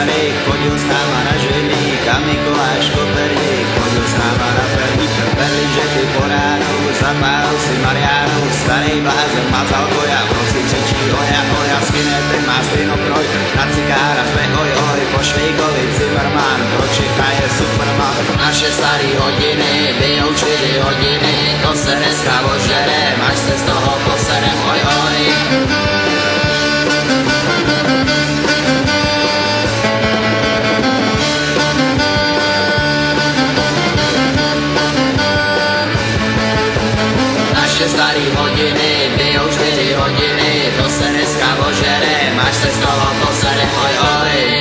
Masaryk chodil s náma na ženík a Mikuláš Koperník chodil s náma na perník. Berlín, že ty po ránu zapálil si Mariánu, starý blázen mazal koja, v noci křičí oja, oja, skinetek má stejnokroj, na cigára fe oj, oj, po Švejkovi Zimmerman, pro Čecha je Superman. Naše starý hodiny, bijou čtyři hodiny, to se dneska ožere, máš se z toho Naše starý hodiny, bijou čtyři hodiny, to se dneska ožere, máš se z toho posere, oj, oj.